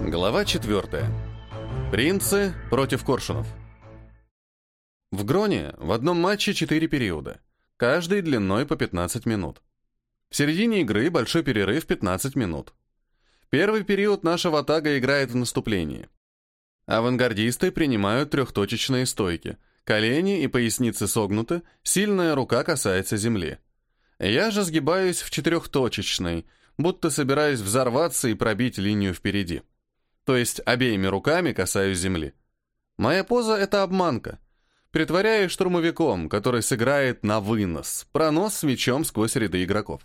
Глава 4. Принцы против коршунов. В Гроне в одном матче 4 периода, каждый длиной по 15 минут. В середине игры большой перерыв 15 минут. Первый период нашего атага играет в наступлении. Авангардисты принимают трехточечные стойки. Колени и поясницы согнуты, сильная рука касается земли. Я же сгибаюсь в четырехточечной, будто собираюсь взорваться и пробить линию впереди то есть обеими руками касаюсь земли. Моя поза — это обманка. Притворяюсь штурмовиком, который сыграет на вынос, пронос с мячом сквозь ряды игроков.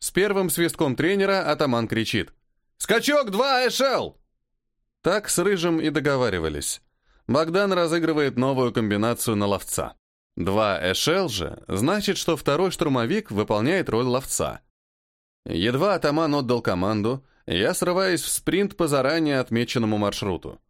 С первым свистком тренера атаман кричит «Скачок 2 Эшел!» Так с Рыжим и договаривались. Богдан разыгрывает новую комбинацию на ловца. Два Эшел же значит, что второй штурмовик выполняет роль ловца. Едва атаман отдал команду, я срываюсь в спринт по заранее отмеченному маршруту.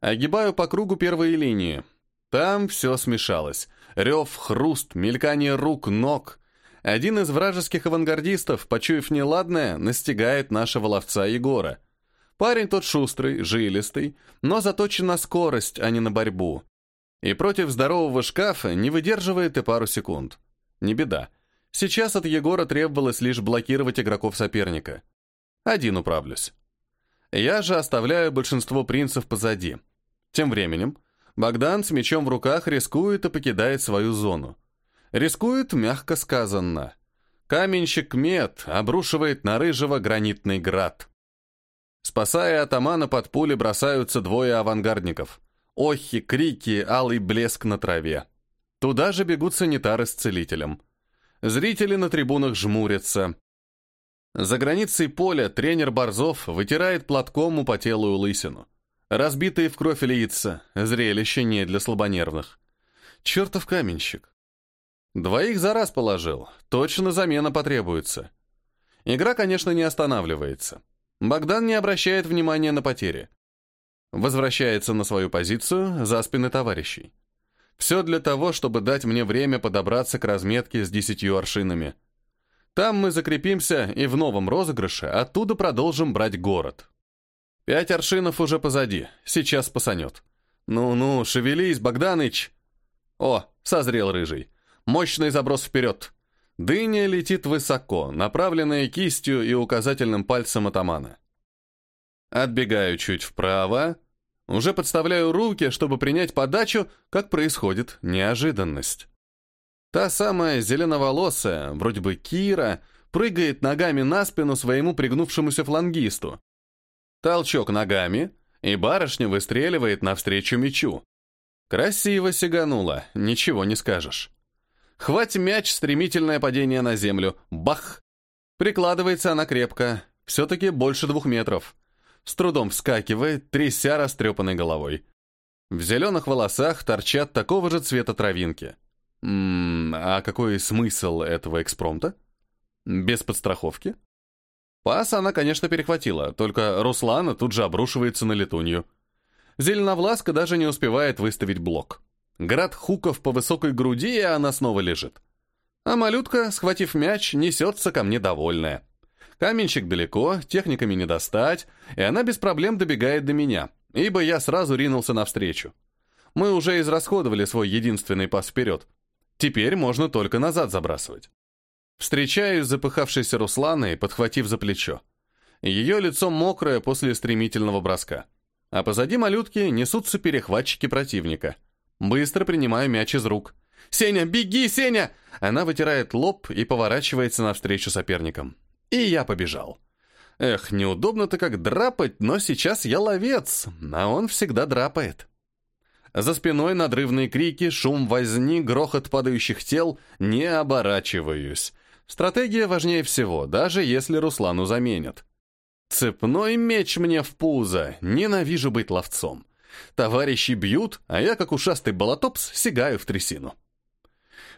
Огибаю по кругу первые линии. Там все смешалось. Рев, хруст, мелькание рук, ног. Один из вражеских авангардистов, почуяв неладное, настигает нашего ловца Егора. Парень тот шустрый, жилистый, но заточен на скорость, а не на борьбу. И против здорового шкафа не выдерживает и пару секунд. Не беда. Сейчас от Егора требовалось лишь блокировать игроков соперника. Один управлюсь. Я же оставляю большинство принцев позади. Тем временем Богдан с мечом в руках рискует и покидает свою зону. Рискует, мягко сказано. Каменщик Мед обрушивает на Рыжего гранитный град. Спасая атамана под пули, бросаются двое авангардников. Охи, крики, алый блеск на траве. Туда же бегут санитары с целителем. Зрители на трибунах жмурятся. За границей поля тренер Борзов вытирает платком употелую лысину. Разбитые в кровь лица, зрелище не для слабонервных. Чертов каменщик. Двоих за раз положил, точно замена потребуется. Игра, конечно, не останавливается. Богдан не обращает внимания на потери. Возвращается на свою позицию за спины товарищей. Все для того, чтобы дать мне время подобраться к разметке с десятью аршинами. Там мы закрепимся и в новом розыгрыше оттуда продолжим брать город. Пять аршинов уже позади, сейчас пасанет. Ну-ну, шевелись, Богданыч. О, созрел рыжий. Мощный заброс вперед. Дыня летит высоко, направленная кистью и указательным пальцем атамана. Отбегаю чуть вправо, уже подставляю руки, чтобы принять подачу, как происходит неожиданность. Та самая зеленоволосая, вроде бы Кира, прыгает ногами на спину своему пригнувшемуся флангисту. Толчок ногами, и барышня выстреливает навстречу мячу. Красиво сиганула, ничего не скажешь. Хвать мяч, стремительное падение на землю. Бах! Прикладывается она крепко, все-таки больше двух метров. С трудом вскакивает, тряся растрепанной головой. В зеленых волосах торчат такого же цвета травинки. М а какой смысл этого экспромта? Без подстраховки? Пас она, конечно, перехватила, только Руслана тут же обрушивается на летунью. Зеленовласка даже не успевает выставить блок. Град хуков по высокой груди, и она снова лежит. А малютка, схватив мяч, несется ко мне довольная. Каменщик далеко, техниками не достать, и она без проблем добегает до меня, ибо я сразу ринулся навстречу. Мы уже израсходовали свой единственный пас вперед, Теперь можно только назад забрасывать. Встречаюсь с запыхавшейся Русланой, подхватив за плечо. Ее лицо мокрое после стремительного броска. А позади малютки несутся перехватчики противника. Быстро принимаю мяч из рук. «Сеня, беги, Сеня!» Она вытирает лоб и поворачивается навстречу соперникам. И я побежал. Эх, неудобно-то как драпать, но сейчас я ловец, а он всегда драпает. За спиной надрывные крики, шум возни, грохот падающих тел. Не оборачиваюсь. Стратегия важнее всего, даже если Руслану заменят. Цепной меч мне в пузо. Ненавижу быть ловцом. Товарищи бьют, а я, как ушастый болотопс, сигаю в трясину.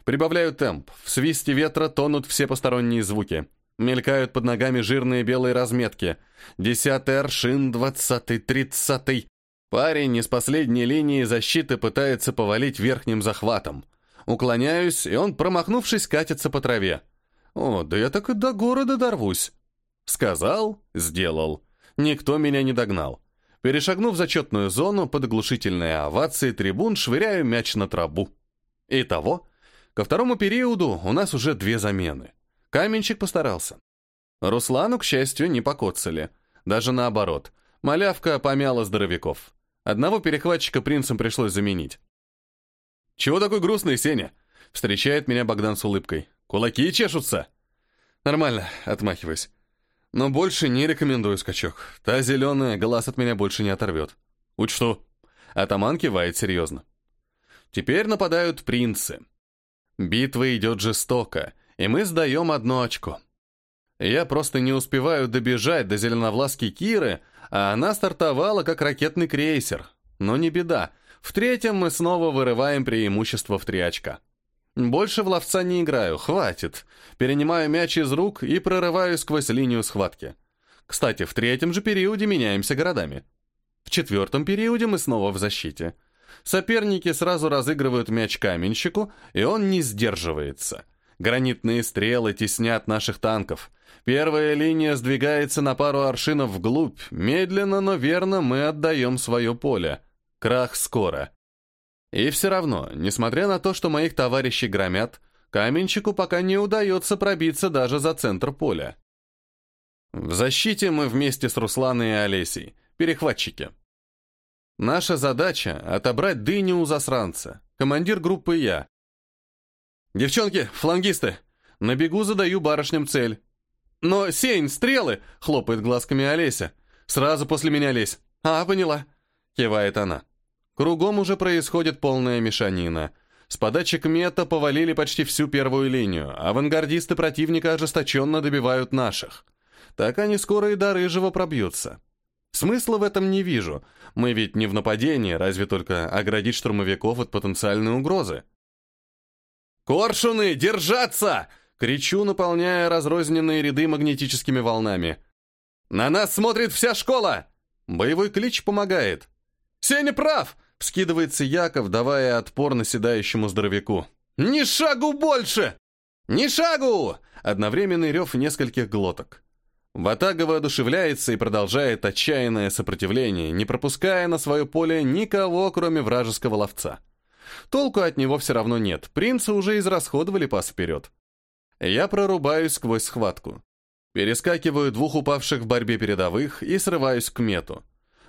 Прибавляю темп. В свисте ветра тонут все посторонние звуки. Мелькают под ногами жирные белые разметки. Десятый аршин, двадцатый, тридцатый. Парень из последней линии защиты пытается повалить верхним захватом. Уклоняюсь, и он, промахнувшись, катится по траве. О, да я так и до города дорвусь. Сказал, сделал. Никто меня не догнал. Перешагнув зачетную зону, под оглушительные овации трибун швыряю мяч на траву. Итого, ко второму периоду у нас уже две замены. Каменщик постарался. Руслану, к счастью, не покоцали. Даже наоборот. Малявка помяла здоровяков. Одного перехватчика принцам пришлось заменить. «Чего такой грустный, Сеня?» Встречает меня Богдан с улыбкой. «Кулаки чешутся?» «Нормально», — отмахиваюсь. «Но больше не рекомендую скачок. Та зеленая глаз от меня больше не оторвет». «Учту». Атаман кивает серьезно. Теперь нападают принцы. Битва идет жестоко, и мы сдаем одно очко. Я просто не успеваю добежать до зеленовласки Киры, а она стартовала как ракетный крейсер. Но не беда. В третьем мы снова вырываем преимущество в три очка. Больше в ловца не играю, хватит. Перенимаю мяч из рук и прорываю сквозь линию схватки. Кстати, в третьем же периоде меняемся городами. В четвертом периоде мы снова в защите. Соперники сразу разыгрывают мяч каменщику, и он не сдерживается. Гранитные стрелы теснят наших танков. Первая линия сдвигается на пару аршинов вглубь. Медленно, но верно мы отдаем свое поле. Крах скоро. И все равно, несмотря на то, что моих товарищей громят, каменщику пока не удается пробиться даже за центр поля. В защите мы вместе с Русланой и Олесей, перехватчики. Наша задача — отобрать дыню у засранца. Командир группы я. «Девчонки, флангисты!» На бегу задаю барышням цель. «Но, Сень, стрелы!» — хлопает глазками Олеся. «Сразу после меня лезь». «А, поняла», — кивает она. Кругом уже происходит полная мешанина. С подачи Кмета повалили почти всю первую линию, авангардисты противника ожесточенно добивают наших. Так они скоро и до Рыжего пробьются. Смысла в этом не вижу. Мы ведь не в нападении, разве только оградить штурмовиков от потенциальной угрозы. «Коршуны, держаться!» — кричу, наполняя разрозненные ряды магнетическими волнами. «На нас смотрит вся школа!» Боевой клич помогает. «Сеня прав!» Вскидывается Яков, давая отпор наседающему здоровяку. «Ни шагу больше! Ни шагу!» Одновременный рев нескольких глоток. Ватага воодушевляется и продолжает отчаянное сопротивление, не пропуская на свое поле никого, кроме вражеского ловца. Толку от него все равно нет, принца уже израсходовали пас вперед. Я прорубаюсь сквозь схватку. Перескакиваю двух упавших в борьбе передовых и срываюсь к мету.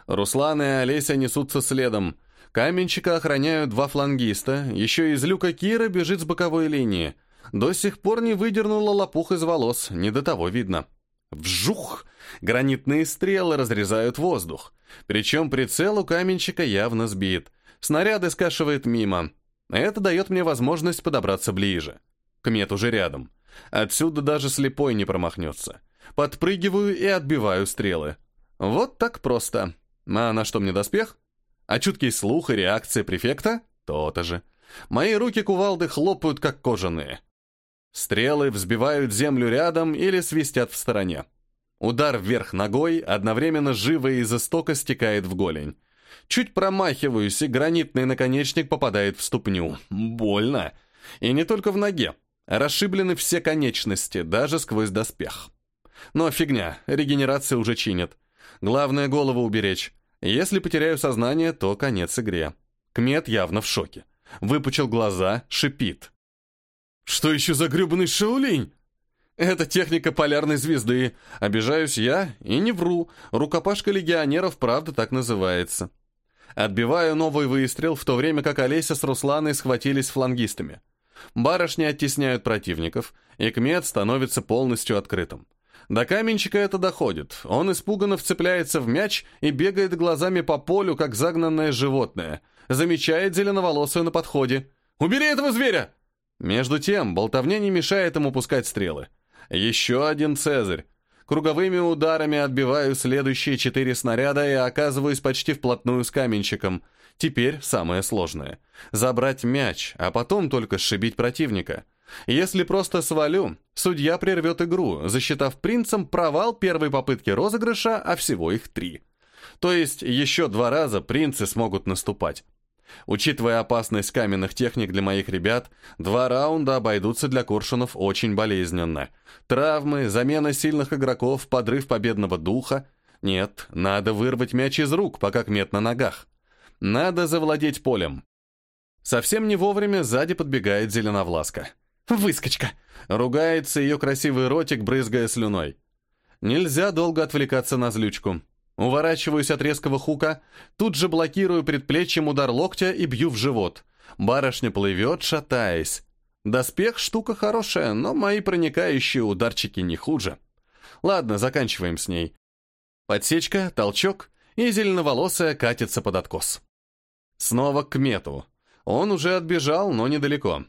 Руслан и Олеся несутся следом, Каменщика охраняют два флангиста, еще из люка Кира бежит с боковой линии. До сих пор не выдернула лопух из волос, не до того видно. Вжух! Гранитные стрелы разрезают воздух. Причем прицел у каменщика явно сбит. Снаряды скашивает мимо. Это дает мне возможность подобраться ближе. Кмет уже рядом. Отсюда даже слепой не промахнется. Подпрыгиваю и отбиваю стрелы. Вот так просто. А на что мне доспех? А чуткий слух и реакция префекта — то-то же. Мои руки-кувалды хлопают, как кожаные. Стрелы взбивают землю рядом или свистят в стороне. Удар вверх ногой одновременно живо и истока стекает в голень. Чуть промахиваюсь, и гранитный наконечник попадает в ступню. Больно. И не только в ноге. Расшиблены все конечности, даже сквозь доспех. Но фигня, регенерация уже чинит. Главное голову уберечь. Если потеряю сознание, то конец игре. Кмет явно в шоке. Выпучил глаза, шипит. «Что еще за гребаный шаулинь?» «Это техника полярной звезды. Обижаюсь я и не вру. Рукопашка легионеров правда так называется». Отбиваю новый выстрел, в то время как Олеся с Русланой схватились флангистами. Барышни оттесняют противников, и Кмет становится полностью открытым. До каменщика это доходит. Он испуганно вцепляется в мяч и бегает глазами по полю, как загнанное животное. Замечает зеленоволосую на подходе. «Убери этого зверя!» Между тем, болтовня не мешает ему пускать стрелы. Еще один Цезарь. Круговыми ударами отбиваю следующие четыре снаряда и оказываюсь почти вплотную с каменщиком. Теперь самое сложное. Забрать мяч, а потом только сшибить противника. Если просто свалю, судья прервет игру, засчитав принцем провал первой попытки розыгрыша, а всего их три. То есть еще два раза принцы смогут наступать. Учитывая опасность каменных техник для моих ребят, два раунда обойдутся для Коршунов очень болезненно. Травмы, замена сильных игроков, подрыв победного духа. Нет, надо вырвать мяч из рук, пока кмет на ногах. Надо завладеть полем. Совсем не вовремя сзади подбегает зеленовласка. «Выскочка!» — ругается ее красивый ротик, брызгая слюной. Нельзя долго отвлекаться на злючку. Уворачиваюсь от резкого хука, тут же блокирую предплечьем удар локтя и бью в живот. Барышня плывет, шатаясь. Доспех — штука хорошая, но мои проникающие ударчики не хуже. Ладно, заканчиваем с ней. Подсечка, толчок, и зеленоволосая катится под откос. Снова к мету. Он уже отбежал, но недалеко.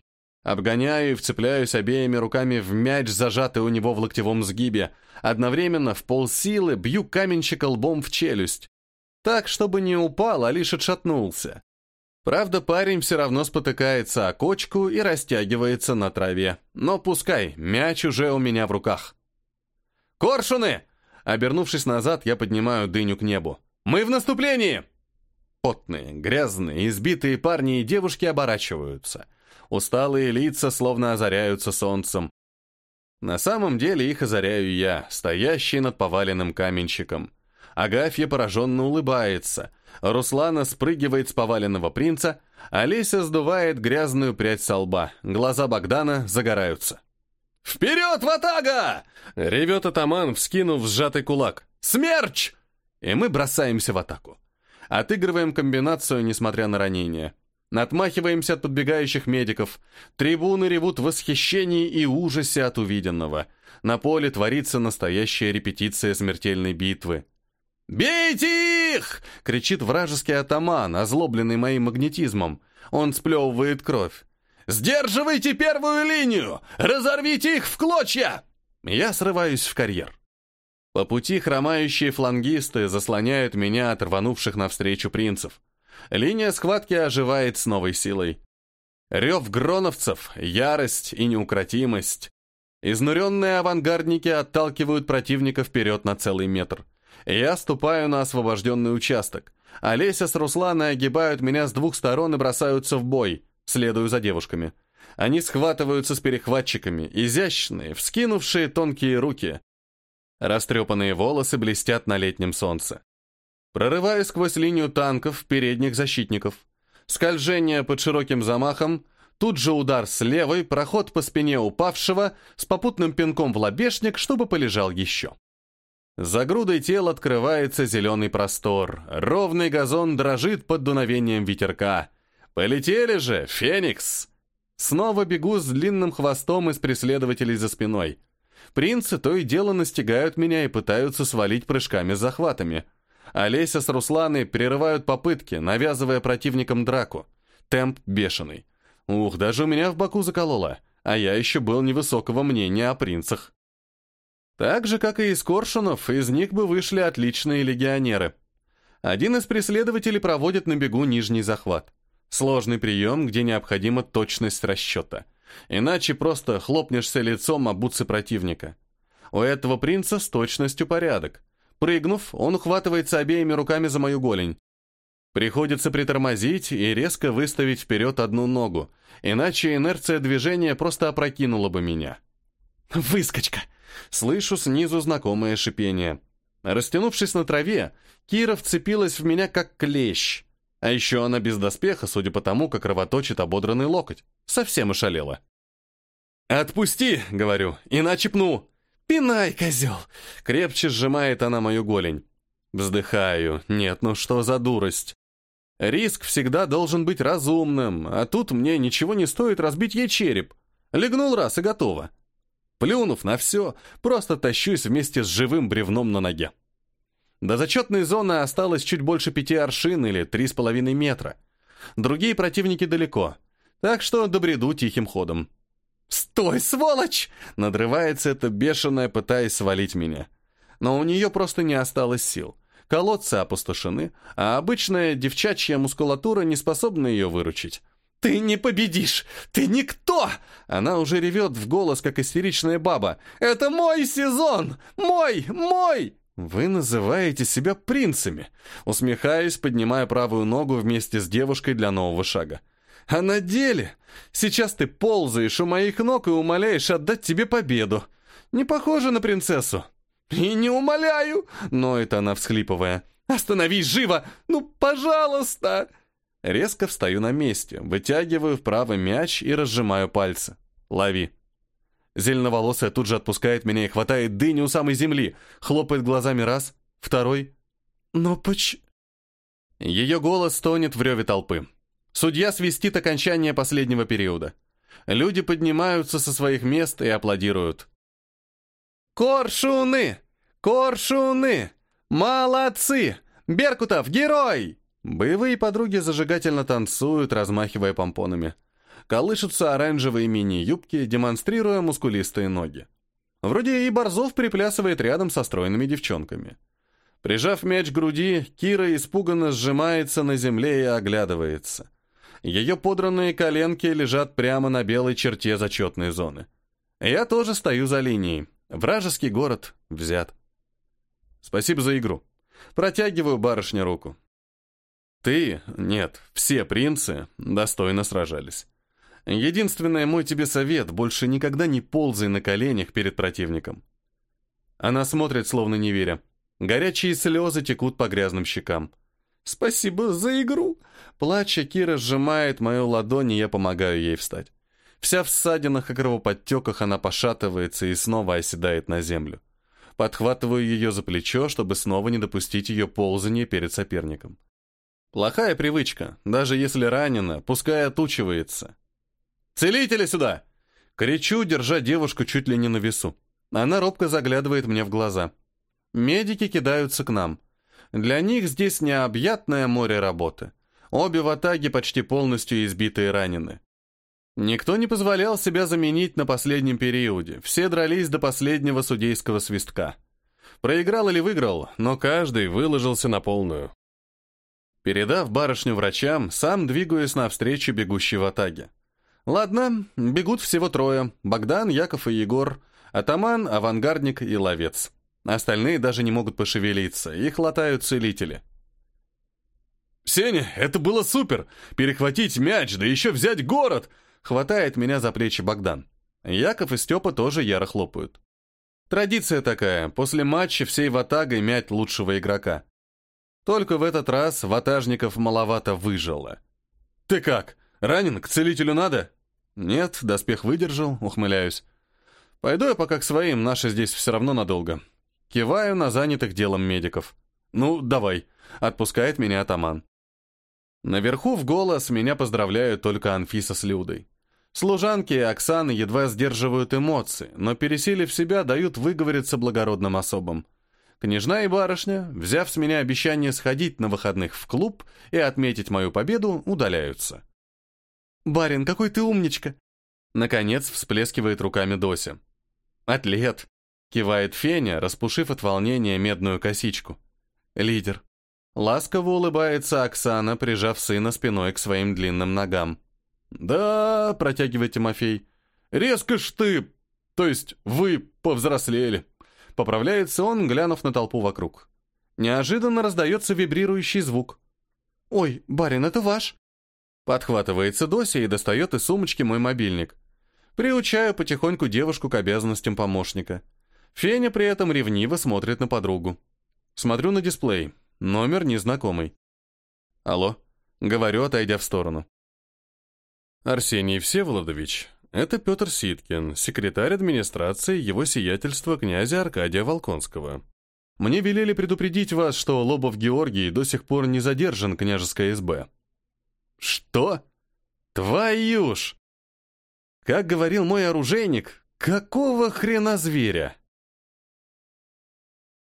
Обгоняю и вцепляюсь обеими руками в мяч, зажатый у него в локтевом сгибе. Одновременно в полсилы бью каменщика лбом в челюсть. Так, чтобы не упал, а лишь отшатнулся. Правда, парень все равно спотыкается о кочку и растягивается на траве. Но пускай, мяч уже у меня в руках. «Коршуны!» Обернувшись назад, я поднимаю дыню к небу. «Мы в наступлении!» Потные, грязные, избитые парни и девушки оборачиваются. Усталые лица словно озаряются солнцем. На самом деле их озаряю я, стоящий над поваленным каменщиком. Агафья пораженно улыбается. Руслана спрыгивает с поваленного принца, Олеся сдувает грязную прядь со лба. Глаза Богдана загораются. «Вперед, ватага!» — ревет атаман, вскинув сжатый кулак. «Смерч!» И мы бросаемся в атаку. Отыгрываем комбинацию, несмотря на ранения. Отмахиваемся от подбегающих медиков. Трибуны ревут в восхищении и ужасе от увиденного. На поле творится настоящая репетиция смертельной битвы. «Бейте их!» — кричит вражеский атаман, озлобленный моим магнетизмом. Он сплевывает кровь. «Сдерживайте первую линию! Разорвите их в клочья!» Я срываюсь в карьер. По пути хромающие флангисты заслоняют меня от рванувших навстречу принцев. Линия схватки оживает с новой силой. Рев гроновцев, ярость и неукротимость. Изнуренные авангардники отталкивают противника вперед на целый метр. Я ступаю на освобожденный участок. Олеся с Русланой огибают меня с двух сторон и бросаются в бой. Следую за девушками. Они схватываются с перехватчиками, изящные, вскинувшие тонкие руки. Растрепанные волосы блестят на летнем солнце. Прорываю сквозь линию танков передних защитников. Скольжение под широким замахом, тут же удар с левой, проход по спине упавшего, с попутным пинком в лобешник, чтобы полежал еще. За грудой тел открывается зеленый простор, ровный газон дрожит под дуновением ветерка. «Полетели же, Феникс!» Снова бегу с длинным хвостом из преследователей за спиной. Принцы то и дело настигают меня и пытаются свалить прыжками с захватами. Олеся с Русланой прерывают попытки, навязывая противникам драку. Темп бешеный. Ух, даже у меня в боку закололо, а я еще был невысокого мнения о принцах. Так же, как и из Коршунов, из них бы вышли отличные легионеры. Один из преследователей проводит на бегу нижний захват. Сложный прием, где необходима точность расчета. Иначе просто хлопнешься лицом об бутсы противника. У этого принца с точностью порядок. Прыгнув, он ухватывается обеими руками за мою голень. Приходится притормозить и резко выставить вперед одну ногу, иначе инерция движения просто опрокинула бы меня. «Выскочка!» Слышу снизу знакомое шипение. Растянувшись на траве, Кира вцепилась в меня как клещ. А еще она без доспеха, судя по тому, как кровоточит ободранный локоть. Совсем ошалела. «Отпусти!» — говорю, — «иначе пну!» «Пинай, козел!» — крепче сжимает она мою голень. Вздыхаю. Нет, ну что за дурость? Риск всегда должен быть разумным, а тут мне ничего не стоит разбить ей череп. Легнул раз и готово. Плюнув на все, просто тащусь вместе с живым бревном на ноге. До зачетной зоны осталось чуть больше пяти аршин или три с половиной метра. Другие противники далеко, так что добреду тихим ходом. «Стой, сволочь!» — надрывается эта бешеная, пытаясь свалить меня. Но у нее просто не осталось сил. Колодцы опустошены, а обычная девчачья мускулатура не способна ее выручить. «Ты не победишь! Ты никто!» Она уже ревет в голос, как истеричная баба. «Это мой сезон! Мой! Мой!» «Вы называете себя принцами», усмехаясь, поднимая правую ногу вместе с девушкой для нового шага. «А на деле? Сейчас ты ползаешь у моих ног и умоляешь отдать тебе победу. Не похоже на принцессу. «И не умоляю!» — ноет она, всхлипывая. «Остановись живо! Ну, пожалуйста!» Резко встаю на месте, вытягиваю вправо мяч и разжимаю пальцы. «Лови!» Зеленоволосая тут же отпускает меня и хватает дыню у самой земли, хлопает глазами раз, второй. «Но поч...» Ее голос тонет в реве толпы. Судья свистит окончание последнего периода. Люди поднимаются со своих мест и аплодируют. «Коршуны! Коршуны! Молодцы! Беркутов, герой!» Боевые подруги зажигательно танцуют, размахивая помпонами. Колышутся оранжевые мини-юбки, демонстрируя мускулистые ноги. Вроде и Борзов приплясывает рядом со стройными девчонками. Прижав мяч к груди, Кира испуганно сжимается на земле и оглядывается. Ее подранные коленки лежат прямо на белой черте зачетной зоны. Я тоже стою за линией. Вражеский город взят. Спасибо за игру. Протягиваю барышне руку. Ты, нет, все принцы достойно сражались. Единственное, мой тебе совет, больше никогда не ползай на коленях перед противником. Она смотрит, словно не веря. Горячие слезы текут по грязным щекам. «Спасибо за игру!» Плача, Кира сжимает мою ладонь, и я помогаю ей встать. Вся в ссадинах и кровоподтеках она пошатывается и снова оседает на землю. Подхватываю ее за плечо, чтобы снова не допустить ее ползания перед соперником. Плохая привычка, даже если ранена, пускай отучивается. «Целители сюда!» Кричу, держа девушку чуть ли не на весу. Она робко заглядывает мне в глаза. Медики кидаются к нам. Для них здесь необъятное море работы. Обе в атаге почти полностью избиты и ранены. Никто не позволял себя заменить на последнем периоде. Все дрались до последнего судейского свистка. Проиграл или выиграл, но каждый выложился на полную. Передав барышню врачам, сам двигаюсь навстречу бегущей в атаге. Ладно, бегут всего трое. Богдан, Яков и Егор. Атаман, авангардник и ловец. Остальные даже не могут пошевелиться, их латают целители. «Сеня, это было супер! Перехватить мяч, да еще взять город!» Хватает меня за плечи Богдан. Яков и Степа тоже яро хлопают. Традиция такая, после матча всей ватагой мять лучшего игрока. Только в этот раз ватажников маловато выжило. «Ты как? Ранен? К целителю надо?» «Нет, доспех выдержал, ухмыляюсь. Пойду я пока к своим, наши здесь все равно надолго. Киваю на занятых делом медиков. «Ну, давай», — отпускает меня атаман. Наверху в голос меня поздравляют только Анфиса с Людой. Служанки и Оксана едва сдерживают эмоции, но, пересилив себя, дают выговориться благородным особам. Княжна и барышня, взяв с меня обещание сходить на выходных в клуб и отметить мою победу, удаляются. «Барин, какой ты умничка!» Наконец всплескивает руками Дося. «Атлет!» Кивает Феня, распушив от волнения медную косичку. Лидер. Ласково улыбается Оксана, прижав сына спиной к своим длинным ногам. «Да», — протягивает Тимофей, — «резко ж ты, то есть вы повзрослели». Поправляется он, глянув на толпу вокруг. Неожиданно раздается вибрирующий звук. «Ой, барин, это ваш?» Подхватывается Дося и достает из сумочки мой мобильник. Приучаю потихоньку девушку к обязанностям помощника. Феня при этом ревниво смотрит на подругу. Смотрю на дисплей. Номер незнакомый. Алло. Говорю, отойдя в сторону. Арсений Всеволодович, это Петр Ситкин, секретарь администрации его сиятельства князя Аркадия Волконского. Мне велели предупредить вас, что Лобов Георгий до сих пор не задержан княжеской СБ. Что? Твою ж! Как говорил мой оружейник, какого хрена зверя?